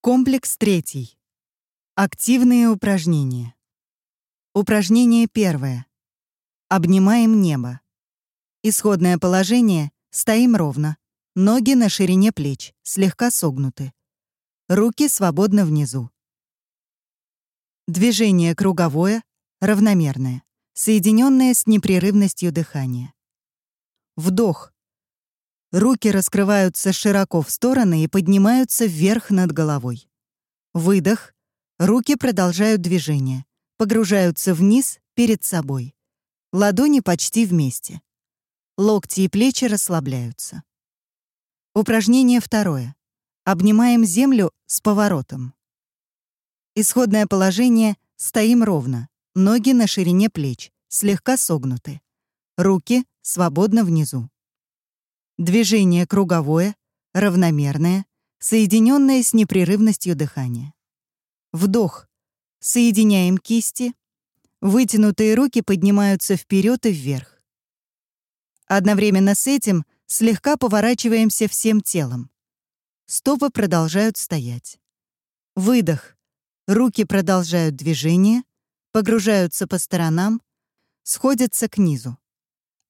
Комплекс третий. Активные упражнения. Упражнение первое. Обнимаем небо. Исходное положение — стоим ровно. Ноги на ширине плеч, слегка согнуты. Руки свободно внизу. Движение круговое, равномерное, соединенное с непрерывностью дыхания. Вдох. Руки раскрываются широко в стороны и поднимаются вверх над головой. Выдох. Руки продолжают движение, погружаются вниз перед собой. Ладони почти вместе. Локти и плечи расслабляются. Упражнение второе. Обнимаем землю с поворотом. Исходное положение — стоим ровно, ноги на ширине плеч, слегка согнуты. Руки свободно внизу. Движение круговое, равномерное, соединенное с непрерывностью дыхания. Вдох. Соединяем кисти. Вытянутые руки поднимаются вперед и вверх. Одновременно с этим слегка поворачиваемся всем телом. Стопы продолжают стоять. Выдох. Руки продолжают движение, погружаются по сторонам, сходятся к низу.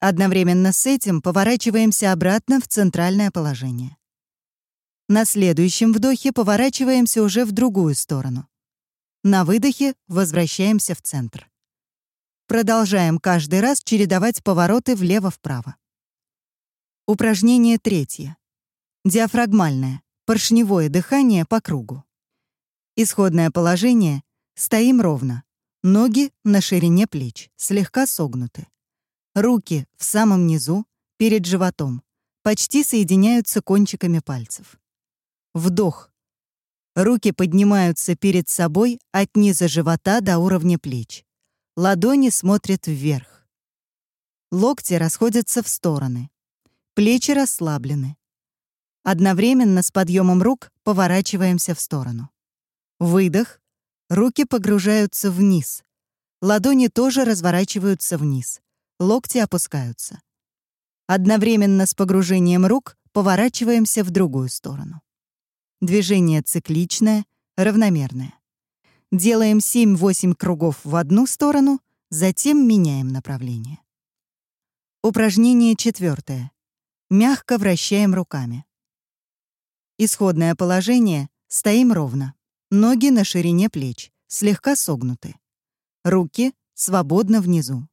Одновременно с этим поворачиваемся обратно в центральное положение. На следующем вдохе поворачиваемся уже в другую сторону. На выдохе возвращаемся в центр. Продолжаем каждый раз чередовать повороты влево-вправо. Упражнение третье. Диафрагмальное, поршневое дыхание по кругу. Исходное положение — стоим ровно. Ноги на ширине плеч, слегка согнуты. Руки в самом низу, перед животом, почти соединяются кончиками пальцев. Вдох. Руки поднимаются перед собой от низа живота до уровня плеч. Ладони смотрят вверх. Локти расходятся в стороны. Плечи расслаблены. Одновременно с подъемом рук поворачиваемся в сторону. Выдох. Руки погружаются вниз. Ладони тоже разворачиваются вниз локти опускаются. Одновременно с погружением рук поворачиваемся в другую сторону. Движение цикличное, равномерное. Делаем 7-8 кругов в одну сторону, затем меняем направление. Упражнение четвертое. Мягко вращаем руками. Исходное положение — стоим ровно. Ноги на ширине плеч, слегка согнуты. Руки свободно внизу.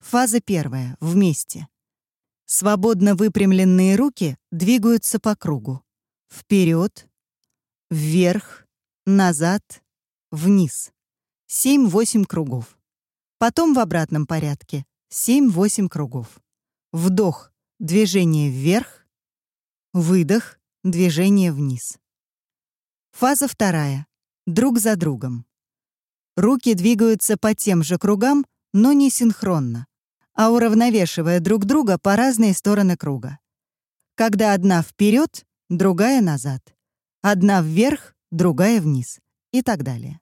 Фаза первая. Вместе. Свободно выпрямленные руки двигаются по кругу. Вперед, вверх, назад, вниз. 7-8 кругов. Потом в обратном порядке. 7-8 кругов. Вдох, движение вверх. Выдох, движение вниз. Фаза вторая. Друг за другом. Руки двигаются по тем же кругам, но не синхронно а уравновешивая друг друга по разные стороны круга. Когда одна вперед, другая назад. Одна вверх, другая вниз. И так далее.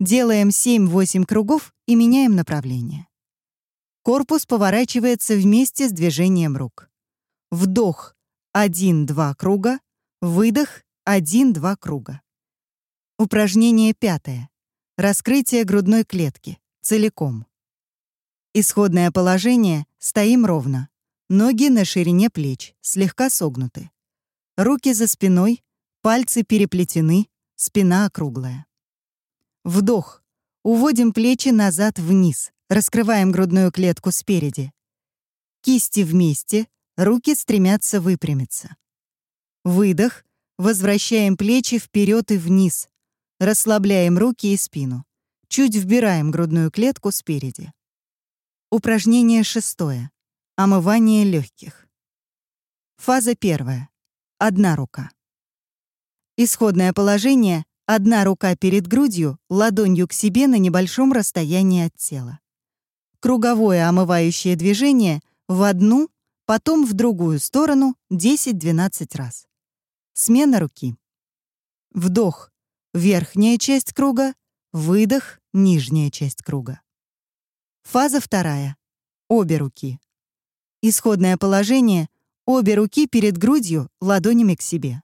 Делаем 7-8 кругов и меняем направление. Корпус поворачивается вместе с движением рук. Вдох 1-2 круга, выдох 1-2 круга. Упражнение пятое. Раскрытие грудной клетки целиком. Исходное положение — стоим ровно. Ноги на ширине плеч, слегка согнуты. Руки за спиной, пальцы переплетены, спина округлая. Вдох. Уводим плечи назад вниз, раскрываем грудную клетку спереди. Кисти вместе, руки стремятся выпрямиться. Выдох. Возвращаем плечи вперед и вниз. Расслабляем руки и спину. Чуть вбираем грудную клетку спереди. Упражнение шестое. Омывание легких. Фаза первая. Одна рука. Исходное положение — одна рука перед грудью, ладонью к себе на небольшом расстоянии от тела. Круговое омывающее движение в одну, потом в другую сторону 10-12 раз. Смена руки. Вдох — верхняя часть круга, выдох — нижняя часть круга. Фаза вторая. Обе руки. Исходное положение — обе руки перед грудью, ладонями к себе.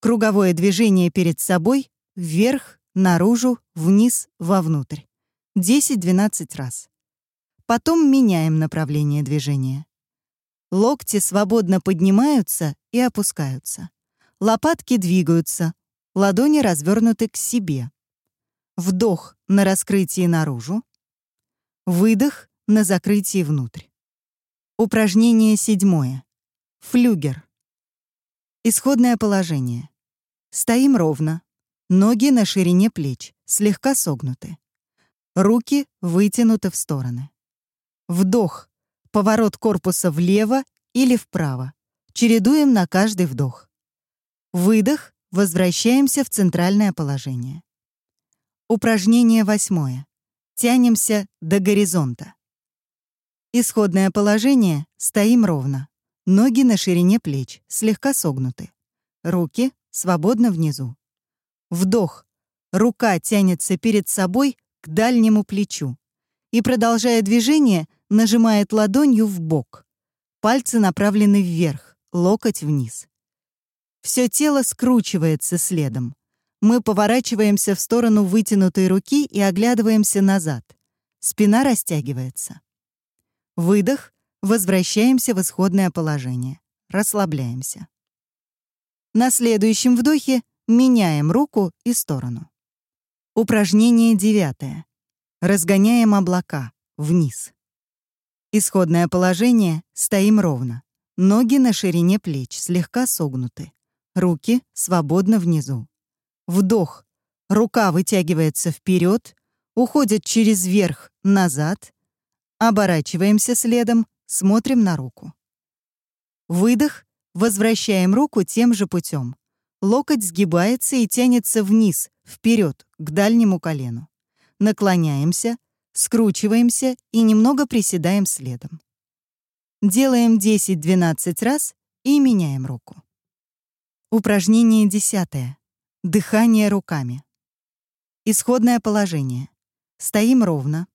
Круговое движение перед собой, вверх, наружу, вниз, вовнутрь. 10-12 раз. Потом меняем направление движения. Локти свободно поднимаются и опускаются. Лопатки двигаются, ладони развернуты к себе. Вдох на раскрытии наружу. Выдох на закрытии внутрь. Упражнение седьмое. Флюгер. Исходное положение. Стоим ровно. Ноги на ширине плеч, слегка согнуты. Руки вытянуты в стороны. Вдох. Поворот корпуса влево или вправо. Чередуем на каждый вдох. Выдох. Возвращаемся в центральное положение. Упражнение восьмое. Тянемся до горизонта. Исходное положение — стоим ровно. Ноги на ширине плеч, слегка согнуты. Руки свободно внизу. Вдох. Рука тянется перед собой к дальнему плечу. И, продолжая движение, нажимает ладонью в бок. Пальцы направлены вверх, локоть вниз. Все тело скручивается следом. Мы поворачиваемся в сторону вытянутой руки и оглядываемся назад. Спина растягивается. Выдох. Возвращаемся в исходное положение. Расслабляемся. На следующем вдохе меняем руку и сторону. Упражнение девятое. Разгоняем облака. Вниз. Исходное положение. Стоим ровно. Ноги на ширине плеч, слегка согнуты. Руки свободно внизу. Вдох. Рука вытягивается вперед, уходит через верх, назад, Оборачиваемся следом, смотрим на руку. Выдох, возвращаем руку тем же путем. Локоть сгибается и тянется вниз, вперед, к дальнему колену. Наклоняемся, скручиваемся и немного приседаем следом. Делаем 10-12 раз и меняем руку. Упражнение десятое. Дыхание руками. Исходное положение. Стоим ровно,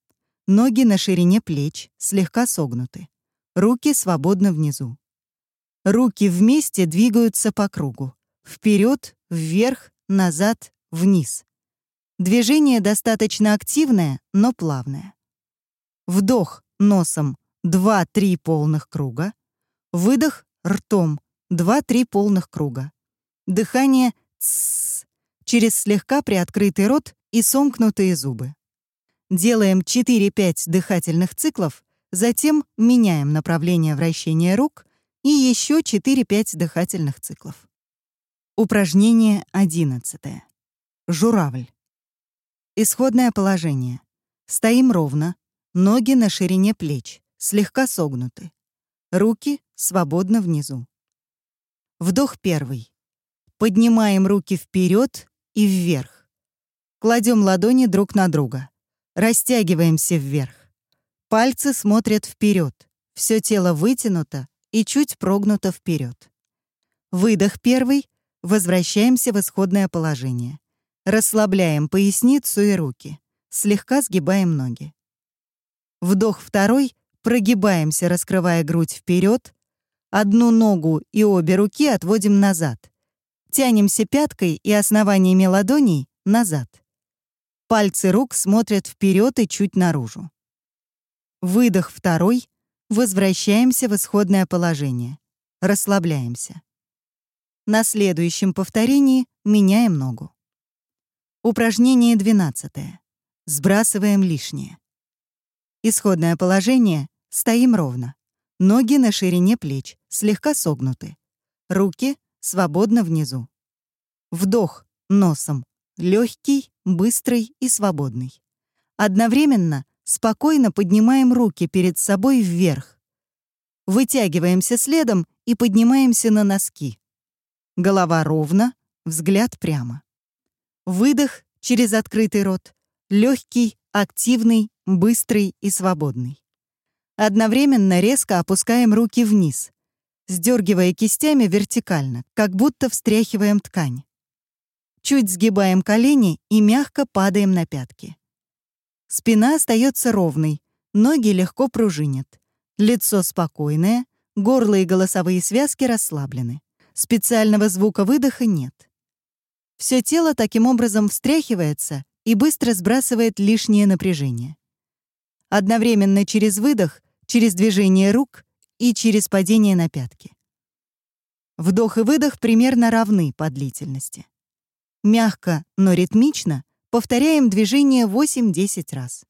Ноги на ширине плеч, слегка согнуты. Руки свободно внизу. Руки вместе двигаются по кругу. Вперед, вверх, назад, вниз. Движение достаточно активное, но плавное. Вдох носом 2-3 полных круга. Выдох ртом 2-3 полных круга. Дыхание через слегка приоткрытый рот и сомкнутые зубы. Делаем 4-5 дыхательных циклов, затем меняем направление вращения рук и еще 4-5 дыхательных циклов. Упражнение 11. Журавль. Исходное положение. Стоим ровно, ноги на ширине плеч, слегка согнуты. Руки свободно внизу. Вдох первый. Поднимаем руки вперед и вверх. Кладем ладони друг на друга. Растягиваемся вверх. Пальцы смотрят вперед. Все тело вытянуто и чуть прогнуто вперед. Выдох первый. Возвращаемся в исходное положение. Расслабляем поясницу и руки. Слегка сгибаем ноги. Вдох второй. Прогибаемся, раскрывая грудь вперед. Одну ногу и обе руки отводим назад. Тянемся пяткой и основаниями ладоней назад. Пальцы рук смотрят вперед и чуть наружу. Выдох второй. Возвращаемся в исходное положение. Расслабляемся. На следующем повторении меняем ногу. Упражнение 12. Сбрасываем лишнее. Исходное положение. Стоим ровно. Ноги на ширине плеч, слегка согнуты. Руки свободно внизу. Вдох носом легкий, быстрый и свободный. Одновременно спокойно поднимаем руки перед собой вверх. Вытягиваемся следом и поднимаемся на носки. Голова ровно, взгляд прямо. Выдох через открытый рот. Легкий, активный, быстрый и свободный. Одновременно резко опускаем руки вниз, сдергивая кистями вертикально, как будто встряхиваем ткань. Чуть сгибаем колени и мягко падаем на пятки. Спина остается ровной, ноги легко пружинят. Лицо спокойное, горло и голосовые связки расслаблены. Специального звука выдоха нет. Все тело таким образом встряхивается и быстро сбрасывает лишнее напряжение. Одновременно через выдох, через движение рук и через падение на пятки. Вдох и выдох примерно равны по длительности. Мягко, но ритмично повторяем движение 8-10 раз.